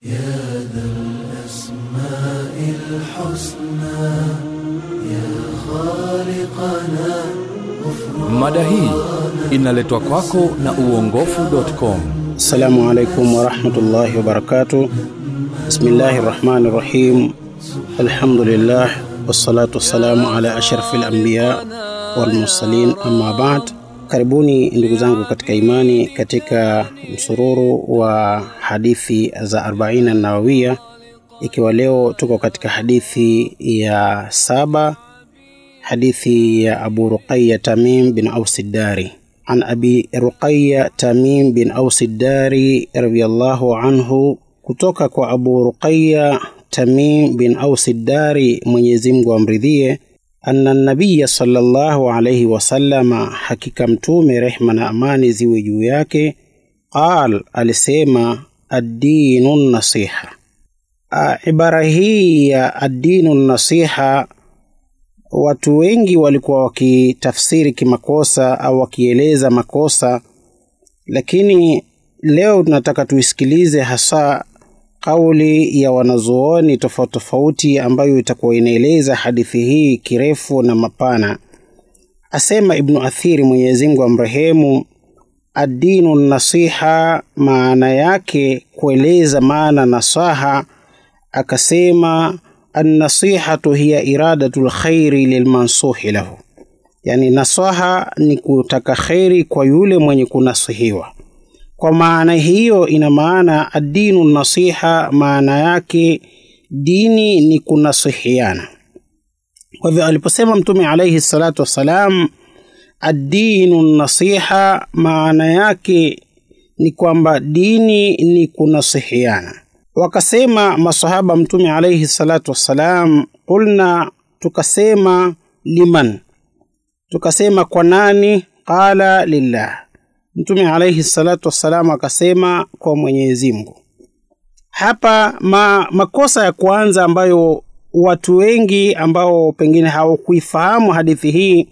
يا ذا الأسماء الحسنى يا خالقنا غفران Mada hii inaletwa kwako na uongofu.com. Assalamu alaikum warahmatullahi wabarakatuh. Bismillahi rahmani rahim. Alhamdulillah wassalatu wassalamu ala ashrafil anbiya wal mursalin, amma ba'd. Karibuni ndugu zangu katika imani, katika msururu wa hadithi za Arbaina Nawawia, ikiwa leo tuko katika hadithi ya saba, hadithi ya Abu Ruqayya Tamim bin Aus Dari. An Abi Ruqayya Tamim bin Aus Dari radhiyallahu anhu, kutoka kwa Abu Ruqayya Tamim bin Aus Dari, Mwenyezi Mungu amridhie anna nabiya sallallahu alayhi wasallama, hakika mtume rehma na amani ziwe juu yake, qal, alisema addinu nasiha. Ibara hii ya addinu nasiha watu wengi walikuwa wakitafsiri kimakosa au wakieleza makosa, lakini leo tunataka tuisikilize hasa kauli ya wanazuoni tofauti tofauti ambayo itakuwa inaeleza hadithi hii kirefu na mapana. Asema Ibnu Athiri, Mwenyezi Mungu amrehemu, addinu nasiha, maana yake kueleza maana nasaha, akasema annasihatu hiya iradatu lkhairi lilmansuhi lahu, yani nasaha ni kutaka kheri kwa yule mwenye kunasihiwa. Kwa maana hiyo, ina maana addinu nasiha, maana yake dini ni kunasihiana. Kwa hivyo aliposema Mtume alaihi salatu wassalam addinu nasiha, maana yake ni kwamba dini ni kunasihiana. Wakasema masahaba Mtume alaihi salatu wassalam, qulna, tukasema liman, tukasema kwa nani? Qala lillah Mtume alaihi salatu wassalam akasema kwa Mwenyezi Mungu. Hapa ma, makosa ya kwanza ambayo watu wengi ambao pengine hawakuifahamu hadithi hii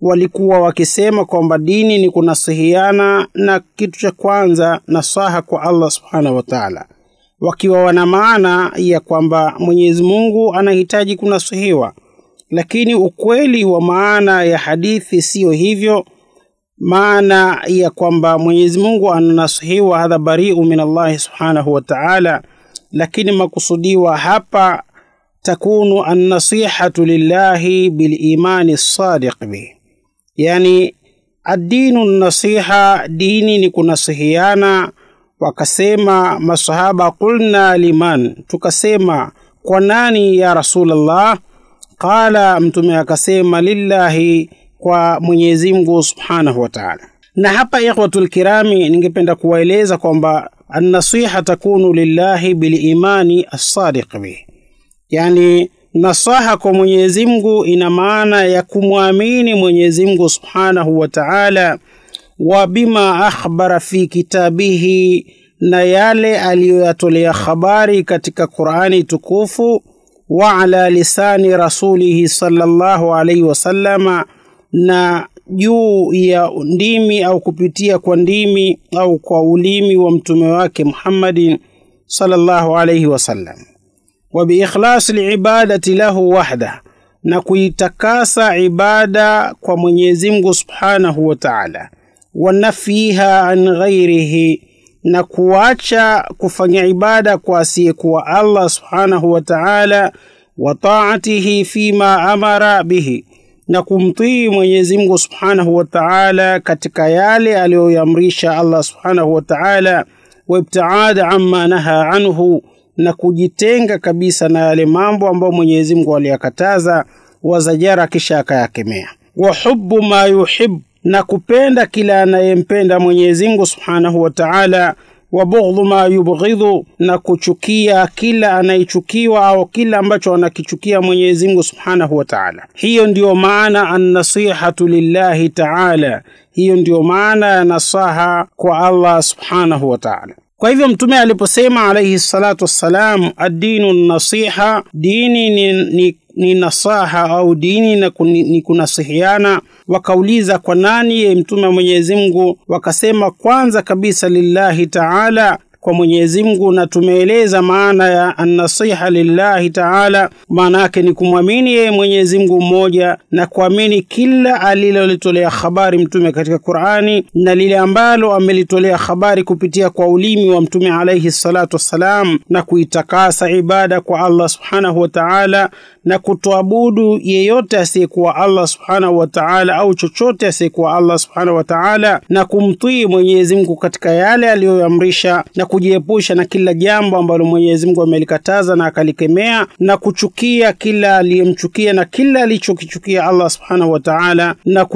walikuwa wakisema kwamba dini ni kunasihiana, na kitu cha kwanza nasaha kwa Allah subhanahu wa taala, wakiwa wana maana ya kwamba Mwenyezi Mungu anahitaji kunasihiwa, lakini ukweli wa maana ya hadithi siyo hivyo maana ya kwamba Mwenyezi Mungu ananasihiwa, hadha bariu min Allahi subhanahu wa ta'ala, lakini makusudiwa hapa takunu annasihatu lillahi bilimani sadiq bih, yani addinu nasiha, dini ni kunasihiana. Wakasema masahaba, qulna liman, tukasema kwa nani ya Rasulullah? Qala, mtume akasema lillahi kwa Mwenyezi Mungu Subhanahu wa Ta'ala. Na hapa ikhwatul kirami, ningependa kuwaeleza kwamba annasiha takunu lillahi bilimani assadiq bih, yani nasaha kwa Mwenyezi Mungu ina maana ya kumwamini Mwenyezi Mungu Subhanahu wa Ta'ala, wa bima akhbara fi kitabihi, na yale aliyoyatolea habari katika Qur'ani tukufu, wa ala lisani rasulihi sallallahu alayhi wasallama na juu ya ndimi au kupitia kwa ndimi au kwa ulimi wa mtume wake Muhammadin sallallahu alayhi wasallam, wa biikhlasi liibadati lahu wahda, na kuitakasa ibada kwa Mwenyezi Mungu subhanahu wa ta'ala, wa nafyiha an ghairihi, na kuacha kufanya ibada kwa asiyekuwa Allah subhanahu wa ta'ala, wa taatihi fima amara bihi na kumtii Mwenyezi Mungu Subhanahu wa Ta'ala katika yale aliyoyamrisha Allah Subhanahu wa Ta'ala, wa ibtiada amma naha anhu, na kujitenga kabisa na yale mambo ambayo Mwenyezi Mungu aliyakataza, wazajara, kisha akayakemea. Wa hubbu ma yuhib, na kupenda kila anayempenda Mwenyezi Mungu Subhanahu wa Ta'ala wa bughdhu ma yubghidhu, na kuchukia kila anayechukiwa au kila ambacho anakichukia Mwenyezi Mungu Subhanahu wa Ta'ala. Hiyo ndiyo maana an-nasihatu lillahi ta'ala, hiyo ndiyo maana ya nasaha kwa Allah Subhanahu wa Ta'ala. Kwa hivyo Mtume aliposema alayhi salatu wassalam, addinu nasiha, dini ni, ni, ni nasaha au dini na ni kunasihiana. Wakauliza kwa nani ye Mtume wa Mwenyezi Mungu? Wakasema kwanza kabisa lillahi taala, kwa Mwenyezi Mungu, na tumeeleza maana ya annasiha lillahi taala. Maana yake ni kumwamini yeye Mwenyezi Mungu mmoja na kuamini kila alilolitolea habari mtume katika Qur'ani na lile ambalo amelitolea habari kupitia kwa ulimi wa mtume alaihi salatu wassalam, na kuitakasa ibada kwa Allah subhanahu wa ta'ala na kutoabudu yeyote asiyekuwa Allah subhanahu wa ta'ala au chochote asiyekuwa Allah subhanahu wa ta'ala, na kumtii Mwenyezi Mungu katika yale aliyoamrisha na kujiepusha na kila jambo ambalo Mwenyezi Mungu amelikataza na akalikemea, na kuchukia kila aliyemchukia na kila alichokichukia Allah subhanahu wa ta'ala, na,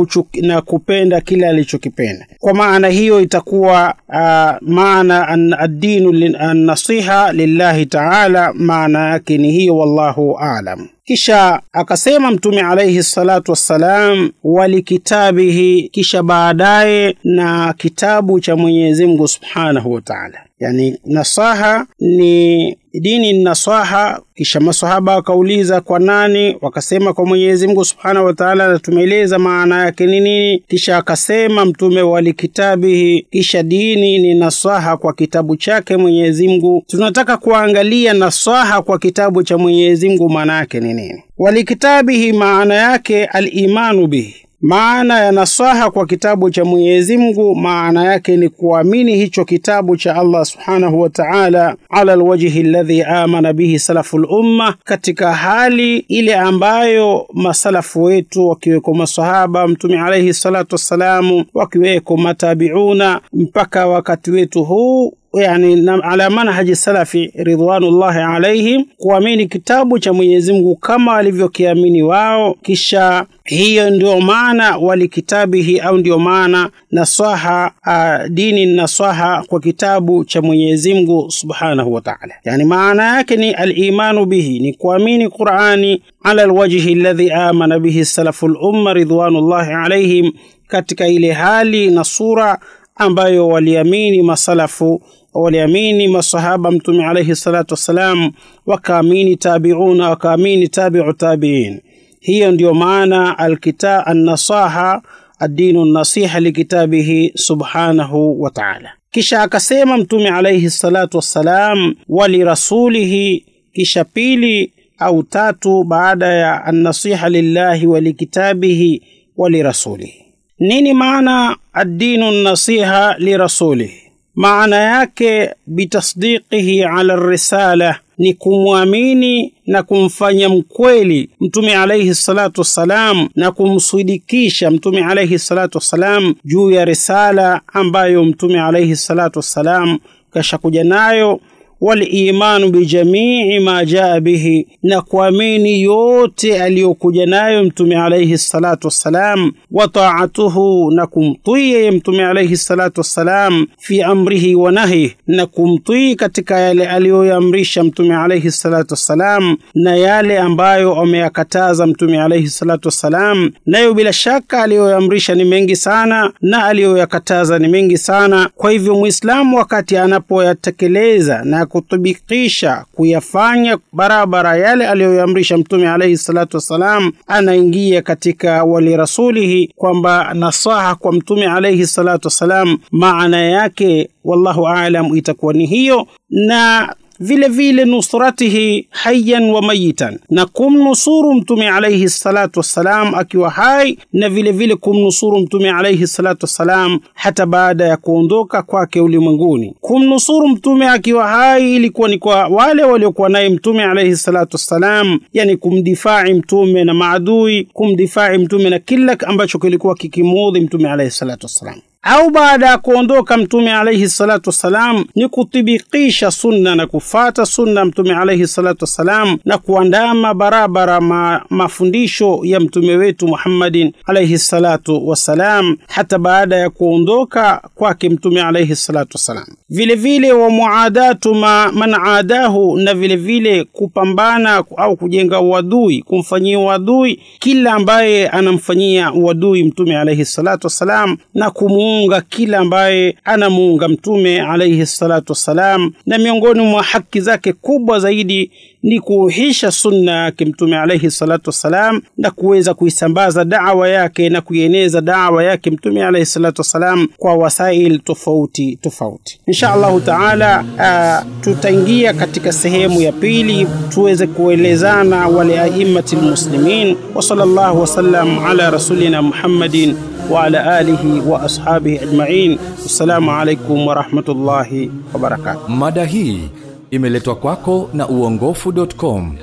na kupenda kila alichokipenda. Kwa maana hiyo itakuwa uh, maana ad-dinu an-nasiha lillahi ta'ala, maana yake ni hiyo, wallahu a'lam. Kisha akasema Mtume alaihi salatu wassalam, walikitabihi, kisha baadaye na kitabu cha Mwenyezi Mungu subhanahu wa taala. Yani nasaha ni dini nasaha. Kisha masahaba wakauliza kwa nani? Wakasema kwa Mwenyezi Mungu subhanahu wa taala, na tumeeleza maana yake ni nini. Kisha akasema Mtume walikitabihi, kisha dini ni nasaha kwa kitabu chake Mwenyezi Mungu. Tunataka kuangalia nasaha kwa kitabu cha Mwenyezi Mungu maana yake ni nini? Walikitabihi maana yake alimanu bihi maana ya nasaha kwa kitabu cha Mwenyezi Mungu maana yake ni kuamini hicho kitabu cha Allah subhanahu wa ta'ala, ala alwajhi alladhi amana bihi salafu lumma, katika hali ile ambayo masalafu wetu wakiweko masahaba Mtume alayhi salatu wassalamu, wakiweko matabiuna mpaka wakati wetu huu yani ala manhaji salafi ridwanullahi alaihim, kuamini kitabu cha Mwenyezi Mungu kama walivyokiamini wao. Kisha hiyo ndio maana walikitabihi, au ndio maana nasaha uh, dini nasaha kwa kitabu cha Mwenyezi Mungu subhanahu wa ta'ala, yani maana yake ni alimanu bihi, ni kuamini Qur'ani ala alwajhi alladhi amana bihi salafu lumma ridwanullahi alaihim, katika ile hali na sura ambayo waliamini masalafu waliamini masahaba Mtume alaihi salatu wassalam, wakaamini tabiuna, wakaamini tabiu tabiin. Hiyo ndiyo maana alkita annasaha addinu nasiha likitabihi subhanahu wa ta'ala. Kisha akasema Mtume alaihi salatu wassalam, walirasulihi, kisha pili au tatu baada ya annasiha lillahi walikitabihi walirasulihi. Nini maana addinu nasiha lirasulihi? Maana yake bitasdiqihi ala risala, ni kumwamini na kumfanya mkweli Mtume alaihi salatu wassalam na kumsidikisha Mtume alaihi salatu wassalam juu ya risala ambayo Mtume alaihi salatu wassalam kashakuja nayo walimanu bijamii ma jaa bihi, na kuamini yote aliyokuja nayo Mtume alaihi salatu wassalam, wa taatuhu, na kumtii yeye Mtume alaihi salatu wassalam fi amrihi wa nahyi, na kumtii katika yale aliyoyamrisha Mtume alaihi salatu wassalam na yale ambayo ameyakataza Mtume alaihi salatu wassalam. Nayo bila shaka aliyoyamrisha ni mengi sana na aliyoyakataza ni mengi sana. Kwa hivyo Mwislamu wakati anapoyatekeleza na kutubikisha kuyafanya barabara yale aliyoyamrisha Mtume alaihi salatu wassalam, anaingia katika walirasulihi, kwamba nasaha kwa Mtume alaihi salatu wassalam maana yake wallahu alam itakuwa ni hiyo. Na vile vile nusratihi hayyan wa mayitan, na kumnusuru mtume alayhi salatu wassalam akiwa hai, na vile vile kumnusuru mtume alayhi salatu wassalam hata baada ya kuondoka kwake ulimwenguni. Kumnusuru mtume akiwa hai ilikuwa ni kwa wale waliokuwa naye mtume alayhi salatu wassalam, yani kumdifai mtume na maadui, kumdifai mtume na kila ambacho kilikuwa kikimudhi mtume alayhi salatu wassalam au baada ya kuondoka mtume alayhi salatu wassalam ni kutibikisha sunna na kufata sunna mtume alayhi salatu wassalam na kuandama barabara ma, mafundisho ya mtume wetu Muhammadin alayhi salatu wassalam hata baada ya kuondoka kwake mtume alayhi salatu wassalam. Vile vile wa muadatu ma man adahu, na vile vile kupambana au kujenga uadui, kumfanyia uadui kila ambaye anamfanyia uadui mtume alayhi salatu wassalam na kumu kumuunga kila ambaye anamuunga Mtume alaihi salatu wassalam, na miongoni mwa haki zake kubwa zaidi ni kuuhisha sunna yake Mtume alaihi salatu wassalam na kuweza kuisambaza dawa yake na kuieneza dawa yake Mtume alaihi salatu wassalam kwa wasail tofauti tofauti. Insha Allahu taala, uh, tutaingia katika sehemu ya pili tuweze kuelezana wale aimmatil lmuslimin. Wa sallallahu wasallam ala rasulina Muhammadin wa ala alihi wa ashabihi ajmain. Assalamu alaikum warahmatullahi wabarakatuh. Hii imeletwa kwako na uongofu.com.